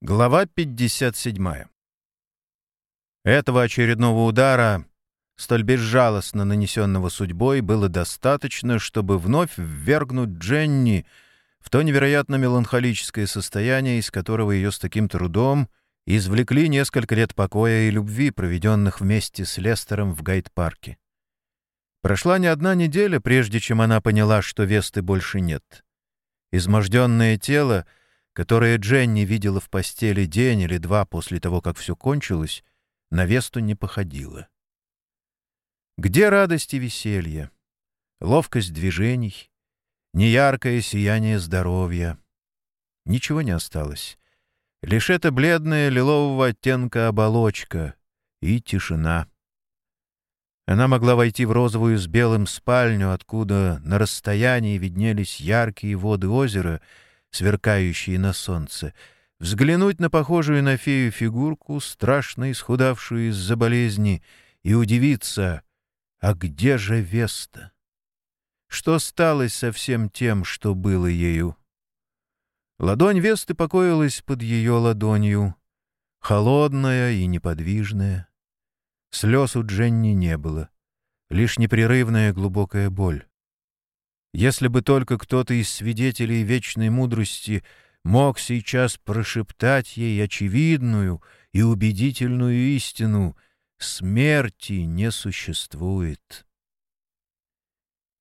Глава 57. Этого очередного удара, столь безжалостно нанесенного судьбой, было достаточно, чтобы вновь ввергнуть Дженни в то невероятно меланхолическое состояние, из которого ее с таким трудом извлекли несколько лет покоя и любви, проведенных вместе с Лестером в Гайд-парке. Прошла не одна неделя, прежде чем она поняла, что Весты больше нет. Изможденное тело — которое Дженни видела в постели день или два после того, как все кончилось, на Весту не походило. Где радость и веселье, ловкость движений, неяркое сияние здоровья? Ничего не осталось. Лишь эта бледная лилового оттенка оболочка и тишина. Она могла войти в розовую с белым спальню, откуда на расстоянии виднелись яркие воды озера — сверкающие на солнце, взглянуть на похожую на фею фигурку, страшно исхудавшую из-за болезни, и удивиться, а где же Веста? Что сталось со всем тем, что было ею? Ладонь Весты покоилась под ее ладонью, холодная и неподвижная. Слез у Дженни не было, лишь непрерывная глубокая боль. Если бы только кто-то из свидетелей вечной мудрости мог сейчас прошептать ей очевидную и убедительную истину «Смерти не существует».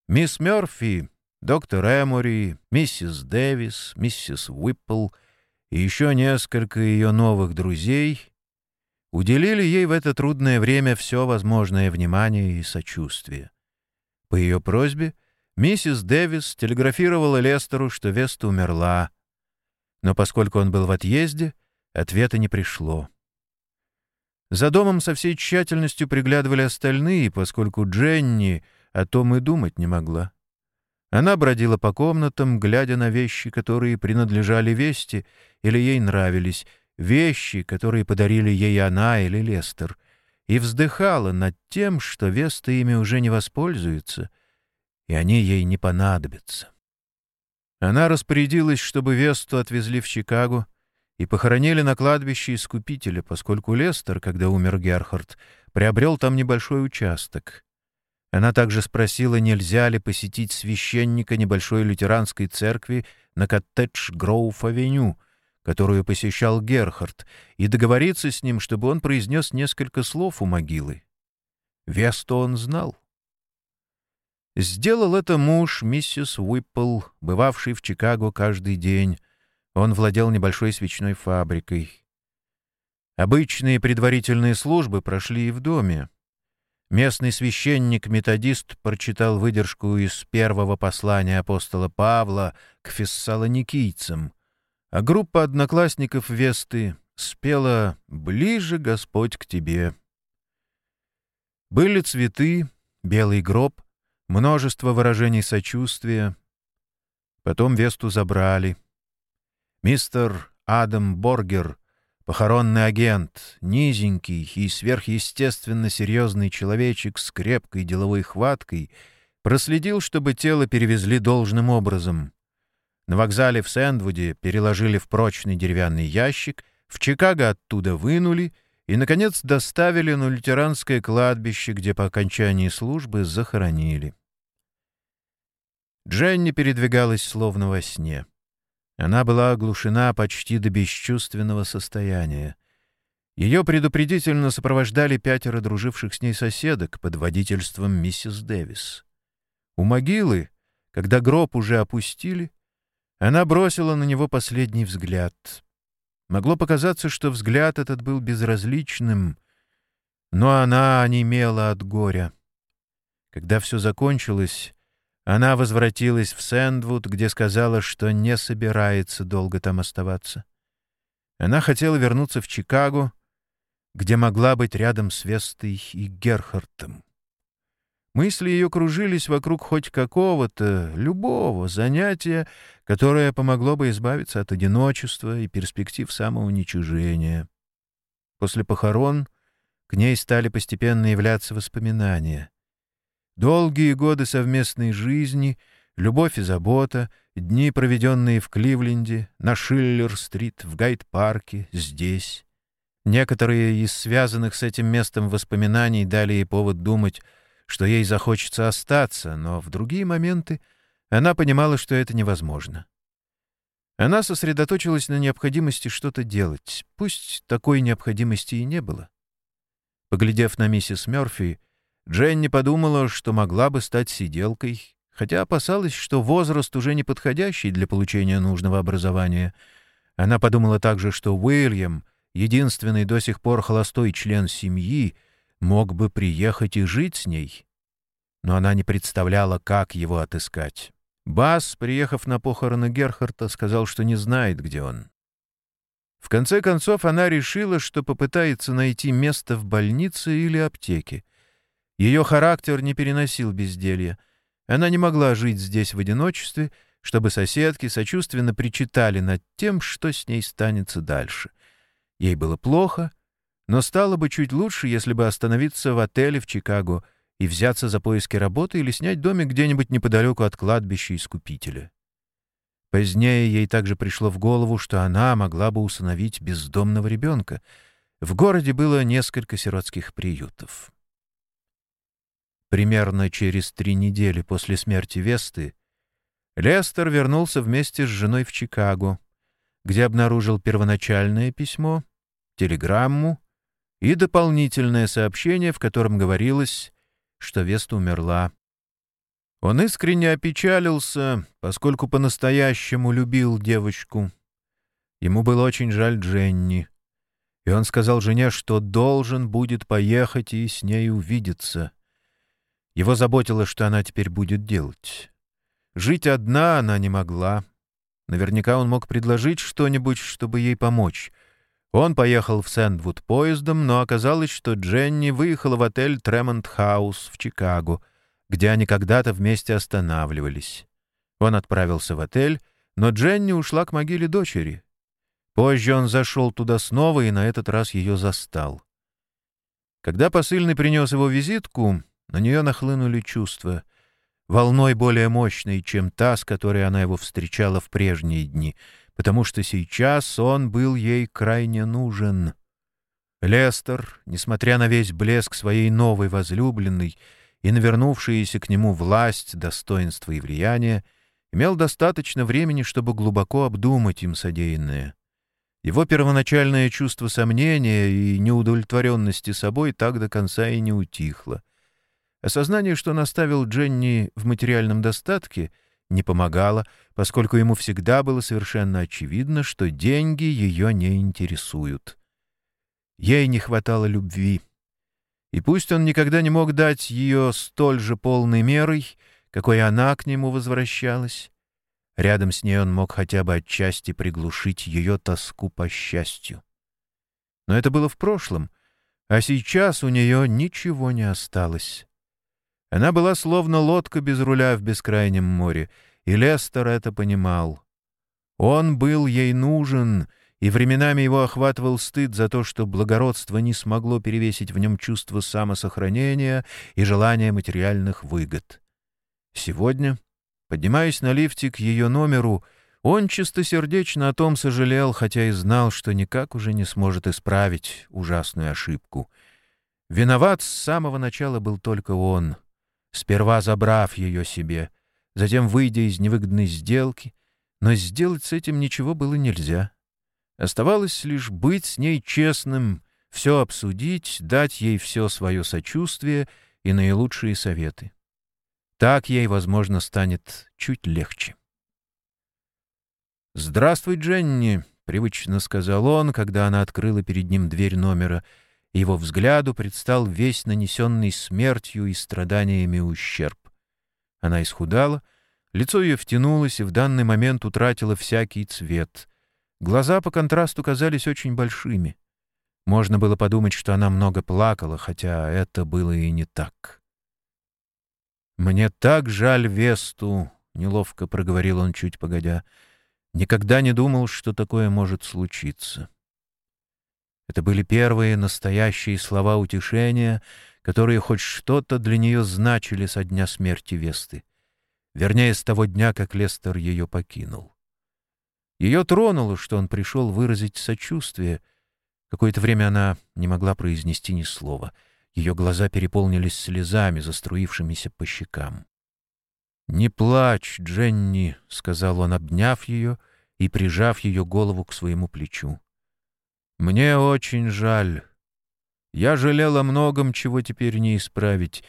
Мисс Мёрфи, доктор Эмори, миссис Дэвис, миссис Уиппл и еще несколько ее новых друзей уделили ей в это трудное время все возможное внимание и сочувствие. По ее просьбе — Миссис Дэвис телеграфировала Лестеру, что Веста умерла. Но поскольку он был в отъезде, ответа не пришло. За домом со всей тщательностью приглядывали остальные, поскольку Дженни о том и думать не могла. Она бродила по комнатам, глядя на вещи, которые принадлежали Весте или ей нравились, вещи, которые подарили ей она или Лестер, и вздыхала над тем, что Веста ими уже не воспользуется — и они ей не понадобятся. Она распорядилась, чтобы Весту отвезли в Чикаго и похоронили на кладбище Искупителя, поскольку Лестер, когда умер Герхард, приобрел там небольшой участок. Она также спросила, нельзя ли посетить священника небольшой лютеранской церкви на Коттедж-Гроув-авеню, которую посещал Герхард, и договориться с ним, чтобы он произнес несколько слов у могилы. Весту он знал. Сделал это муж миссис Уиппл, бывавший в Чикаго каждый день. Он владел небольшой свечной фабрикой. Обычные предварительные службы прошли и в доме. Местный священник-методист прочитал выдержку из первого послания апостола Павла к фессалоникийцам, а группа одноклассников Весты спела «Ближе, Господь, к тебе». Были цветы, белый гроб — множество выражений сочувствия. Потом Весту забрали. Мистер Адам Боргер, похоронный агент, низенький и сверхъестественно серьезный человечек с крепкой деловой хваткой, проследил, чтобы тело перевезли должным образом. На вокзале в Сэндвуде переложили в прочный деревянный ящик, в Чикаго оттуда вынули — и, наконец, доставили на лютеранское кладбище, где по окончании службы захоронили. Дженни передвигалась словно во сне. Она была оглушена почти до бесчувственного состояния. Ее предупредительно сопровождали пятеро друживших с ней соседок под водительством миссис Дэвис. У могилы, когда гроб уже опустили, она бросила на него последний взгляд — Могло показаться, что взгляд этот был безразличным, но она онемела от горя. Когда все закончилось, она возвратилась в Сэндвуд, где сказала, что не собирается долго там оставаться. Она хотела вернуться в Чикаго, где могла быть рядом с Вестой и Герхартом. Мысли ее кружились вокруг хоть какого-то, любого занятия, которое помогло бы избавиться от одиночества и перспектив самоуничижения. После похорон к ней стали постепенно являться воспоминания. Долгие годы совместной жизни, любовь и забота, дни, проведенные в Кливленде, на Шиллер-стрит, в Гайд-парке, здесь. Некоторые из связанных с этим местом воспоминаний дали ей повод думать, что ей захочется остаться, но в другие моменты она понимала, что это невозможно. Она сосредоточилась на необходимости что-то делать, пусть такой необходимости и не было. Поглядев на миссис Мёрфи, Дженни подумала, что могла бы стать сиделкой, хотя опасалась, что возраст уже не подходящий для получения нужного образования. Она подумала также, что Уильям, единственный до сих пор холостой член семьи, мог бы приехать и жить с ней. Но она не представляла, как его отыскать. Бас, приехав на похороны Герхарта, сказал, что не знает, где он. В конце концов, она решила, что попытается найти место в больнице или аптеке. Ее характер не переносил безделья. Она не могла жить здесь в одиночестве, чтобы соседки сочувственно причитали над тем, что с ней станется дальше. Ей было плохо, но стало бы чуть лучше, если бы остановиться в отеле в Чикаго — и взяться за поиски работы или снять домик где-нибудь неподалеку от кладбища Искупителя. Позднее ей также пришло в голову, что она могла бы усыновить бездомного ребенка. В городе было несколько сиротских приютов. Примерно через три недели после смерти Весты Лестер вернулся вместе с женой в Чикаго, где обнаружил первоначальное письмо, телеграмму и дополнительное сообщение, в котором говорилось что Веста умерла. Он искренне опечалился, поскольку по-настоящему любил девочку. Ему было очень жаль Дженни. И он сказал жене, что должен будет поехать и с ней увидеться. Его заботило, что она теперь будет делать. Жить одна она не могла. Наверняка он мог предложить что-нибудь, чтобы ей помочь — он поехал в Сэндвуд поездом, но оказалось, что Дженни выехала в отель Тремонт Хаус в Чикаго, где они когда-то вместе останавливались. Он отправился в отель, но Дженни ушла к могиле дочери. Позже он зашел туда снова и на этот раз ее застал. Когда посыльный принес его визитку, на нее нахлынули чувства, волной более мощной, чем та, с которой она его встречала в прежние дни — потому что сейчас он был ей крайне нужен. Лестер, несмотря на весь блеск своей новой возлюбленной и навернувшиеся к нему власть, достоинство и влияние, имел достаточно времени, чтобы глубоко обдумать им содеянное. Его первоначальное чувство сомнения и неудовлетворенности собой так до конца и не утихло. Осознание, что наставил Дженни в материальном достатке — не помогало, поскольку ему всегда было совершенно очевидно, что деньги ее не интересуют. Ей не хватало любви. И пусть он никогда не мог дать ее столь же полной мерой, какой она к нему возвращалась, рядом с ней он мог хотя бы отчасти приглушить ее тоску по счастью. Но это было в прошлом, а сейчас у нее ничего не осталось. Она была словно лодка без руля в бескрайнем море, и Лестер это понимал. Он был ей нужен, и временами его охватывал стыд за то, что благородство не смогло перевесить в нем чувство самосохранения и желание материальных выгод. Сегодня, поднимаясь на лифте к ее номеру, он чистосердечно о том сожалел, хотя и знал, что никак уже не сможет исправить ужасную ошибку. Виноват с самого начала был только он — сперва забрав ее себе, затем выйдя из невыгодной сделки, но сделать с этим ничего было нельзя. Оставалось лишь быть с ней честным, все обсудить, дать ей все свое сочувствие и наилучшие советы. Так ей, возможно, станет чуть легче. «Здравствуй, Дженни», — привычно сказал он, когда она открыла перед ним дверь номера — его взгляду предстал весь нанесенный смертью и страданиями ущерб. Она исхудала, лицо ее втянулось и в данный момент утратило всякий цвет. Глаза по контрасту казались очень большими. Можно было подумать, что она много плакала, хотя это было и не так. «Мне так жаль Весту», — неловко проговорил он чуть погодя. «Никогда не думал, что такое может случиться». Это были первые настоящие слова утешения, которые хоть что-то для нее значили со дня смерти Весты. Вернее, с того дня, как Лестер ее покинул. Ее тронуло, что он пришел выразить сочувствие. Какое-то время она не могла произнести ни слова. Ее глаза переполнились слезами, заструившимися по щекам. «Не плачь, Дженни», — сказал он, обняв ее и прижав ее голову к своему плечу. «Мне очень жаль. Я жалел о многом, чего теперь не исправить,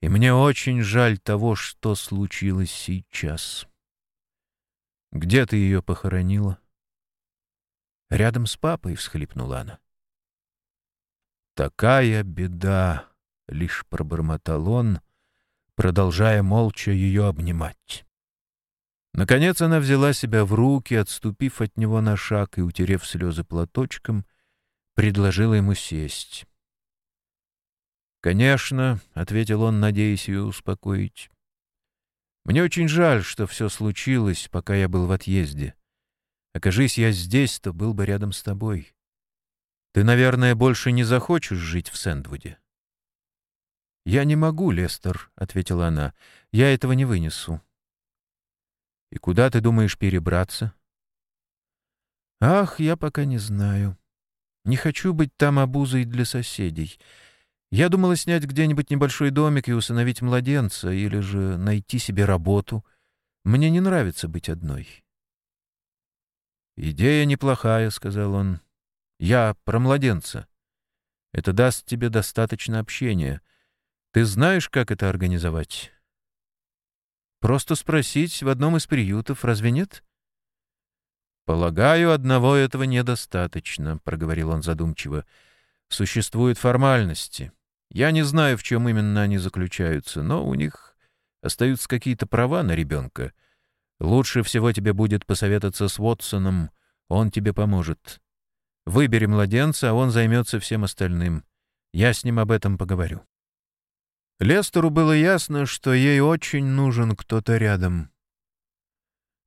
и мне очень жаль того, что случилось сейчас. Где ты ее похоронила? Рядом с папой, — всхлипнула она. Такая беда, — лишь пробормотал он, продолжая молча ее обнимать. Наконец она взяла себя в руки, отступив от него на шаг и, утерев слезы платочком, предложила ему сесть. «Конечно», — ответил он, надеясь ее успокоить. «Мне очень жаль, что все случилось, пока я был в отъезде. Окажись я здесь, то был бы рядом с тобой. Ты, наверное, больше не захочешь жить в Сэндвуде». «Я не могу, Лестер», — ответила она. «Я этого не вынесу». «И куда ты думаешь перебраться?» «Ах, я пока не знаю. Не хочу быть там обузой для соседей». Я думала снять где-нибудь небольшой домик и усыновить младенца, или же найти себе работу. Мне не нравится быть одной. «Идея неплохая», — сказал он. «Я про младенца. Это даст тебе достаточно общения. Ты знаешь, как это организовать?» «Просто спросить в одном из приютов, разве нет?» «Полагаю, одного этого недостаточно», — проговорил он задумчиво. «Существуют формальности». Я не знаю, в чем именно они заключаются, но у них остаются какие-то права на ребенка. Лучше всего тебе будет посоветоваться с Вотсоном, он тебе поможет. Выбери младенца, а он займется всем остальным. Я с ним об этом поговорю». Лестеру было ясно, что ей очень нужен кто-то рядом.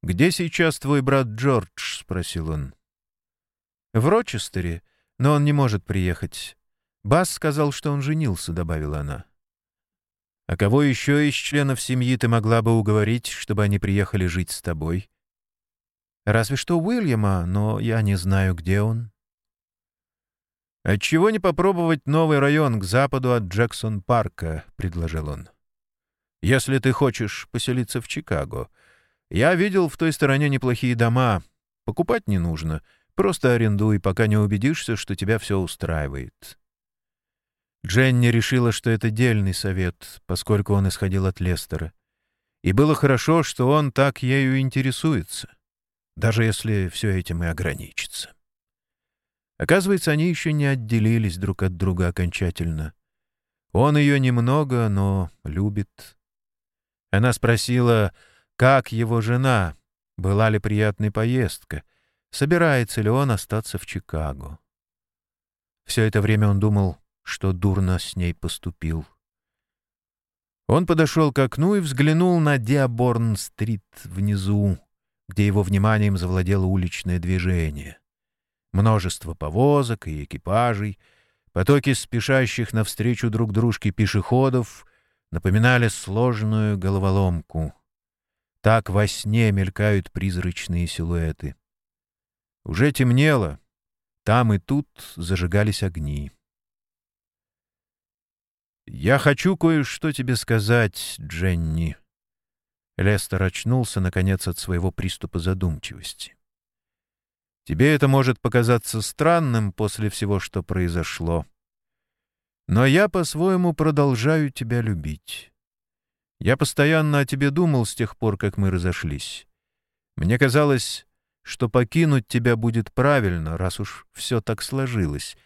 «Где сейчас твой брат Джордж?» — спросил он. «В Рочестере, но он не может приехать. «Бас сказал, что он женился», — добавила она. «А кого еще из членов семьи ты могла бы уговорить, чтобы они приехали жить с тобой?» «Разве что Уильяма, но я не знаю, где он». «Отчего не попробовать новый район к западу от Джексон-парка?» — предложил он. «Если ты хочешь поселиться в Чикаго. Я видел в той стороне неплохие дома. Покупать не нужно. Просто арендуй, пока не убедишься, что тебя все устраивает». Дженни решила, что это дельный совет, поскольку он исходил от Лестера. И было хорошо, что он так ею интересуется, даже если все этим и ограничится. Оказывается, они еще не отделились друг от друга окончательно. Он ее немного, но любит. Она спросила, как его жена, была ли приятной поездка, собирается ли он остаться в Чикаго. Все это время он думал, что дурно с ней поступил. Он подошел к окну и взглянул на Диаборн-стрит внизу, где его вниманием завладело уличное движение. Множество повозок и экипажей, потоки спешащих навстречу друг дружке пешеходов напоминали сложную головоломку. Так во сне мелькают призрачные силуэты. Уже темнело, там и тут зажигались огни. «Я хочу кое-что тебе сказать, Дженни». Лестер очнулся, наконец, от своего приступа задумчивости. «Тебе это может показаться странным после всего, что произошло. Но я по-своему продолжаю тебя любить. Я постоянно о тебе думал с тех пор, как мы разошлись. Мне казалось, что покинуть тебя будет правильно, раз уж все так сложилось»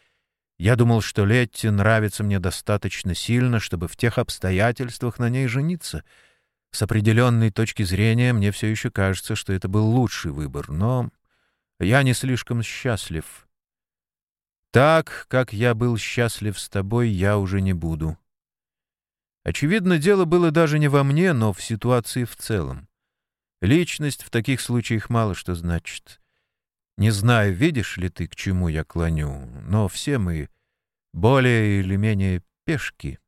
Я думал, что Летти нравится мне достаточно сильно, чтобы в тех обстоятельствах на ней жениться. С определенной точки зрения мне все еще кажется, что это был лучший выбор, но я не слишком счастлив. Так, как я был счастлив с тобой, я уже не буду. Очевидно, дело было даже не во мне, но в ситуации в целом. Личность в таких случаях мало что значит. Не знаю, видишь ли ты, к чему я клоню, но все мы более или менее пешки.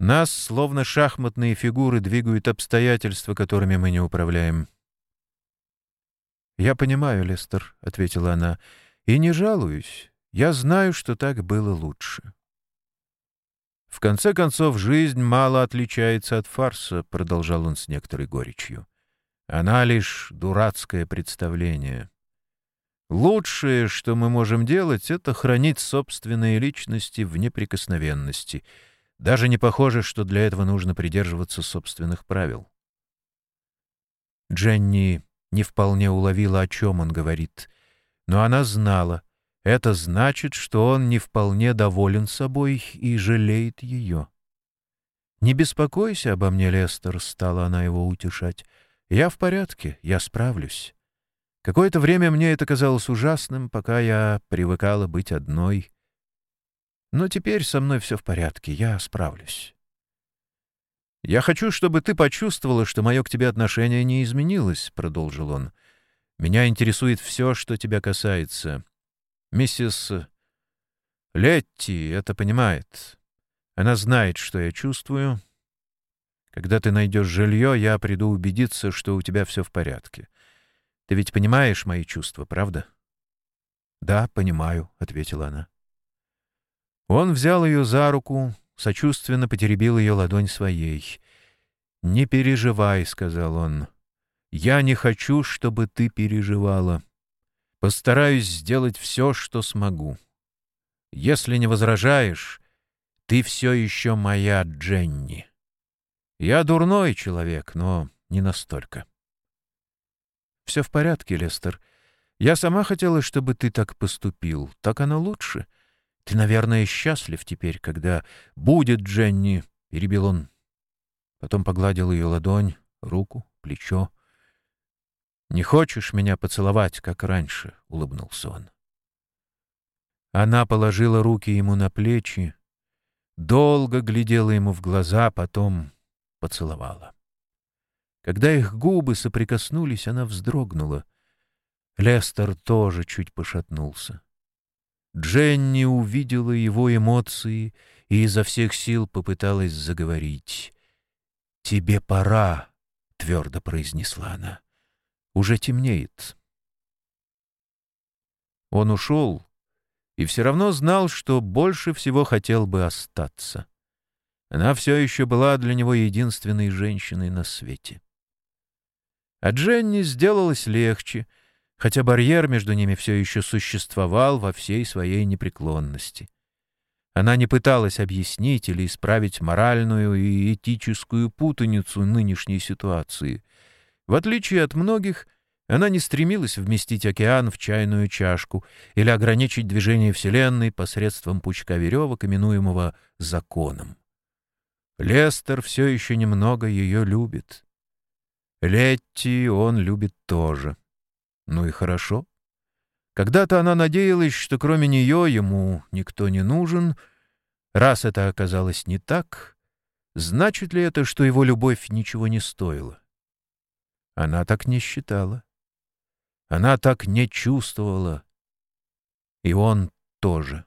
Нас, словно шахматные фигуры, двигают обстоятельства, которыми мы не управляем. «Я понимаю, Лестер», — ответила она, — «и не жалуюсь. Я знаю, что так было лучше». «В конце концов, жизнь мало отличается от фарса», — продолжал он с некоторой горечью. «Она лишь дурацкое представление. Лучшее, что мы можем делать, — это хранить собственные личности в неприкосновенности — даже не похоже, что для этого нужно придерживаться собственных правил. Дженни не вполне уловила, о чем он говорит, но она знала. Это значит, что он не вполне доволен собой и жалеет ее. «Не беспокойся обо мне, Лестер», — стала она его утешать. «Я в порядке, я справлюсь. Какое-то время мне это казалось ужасным, пока я привыкала быть одной». Но теперь со мной все в порядке, я справлюсь. «Я хочу, чтобы ты почувствовала, что мое к тебе отношение не изменилось», — продолжил он. «Меня интересует все, что тебя касается. Миссис Летти это понимает. Она знает, что я чувствую. Когда ты найдешь жилье, я приду убедиться, что у тебя все в порядке. Ты ведь понимаешь мои чувства, правда?» «Да, понимаю», — ответила она. Он взял ее за руку, сочувственно потеребил ее ладонь своей. «Не переживай», — сказал он. «Я не хочу, чтобы ты переживала. Постараюсь сделать все, что смогу. Если не возражаешь, ты все еще моя Дженни. Я дурной человек, но не настолько». «Все в порядке, Лестер. Я сама хотела, чтобы ты так поступил. Так оно лучше». Ты, наверное, счастлив теперь, когда будет Дженни, — перебил он. Потом погладил ее ладонь, руку, плечо. «Не хочешь меня поцеловать, как раньше?» — улыбнулся он. Она положила руки ему на плечи, долго глядела ему в глаза, потом поцеловала. Когда их губы соприкоснулись, она вздрогнула. Лестер тоже чуть пошатнулся. Дженни увидела его эмоции и изо всех сил попыталась заговорить. «Тебе пора», — твердо произнесла она. «Уже темнеет». Он ушел и все равно знал, что больше всего хотел бы остаться. Она все еще была для него единственной женщиной на свете. А Дженни сделалось легче — хотя барьер между ними все еще существовал во всей своей непреклонности. Она не пыталась объяснить или исправить моральную и этическую путаницу нынешней ситуации. В отличие от многих, она не стремилась вместить океан в чайную чашку или ограничить движение Вселенной посредством пучка веревок, именуемого законом. Лестер все еще немного ее любит. Летти он любит тоже. Ну и хорошо. Когда-то она надеялась, что кроме нее ему никто не нужен. Раз это оказалось не так, значит ли это, что его любовь ничего не стоила? Она так не считала. Она так не чувствовала. И он тоже.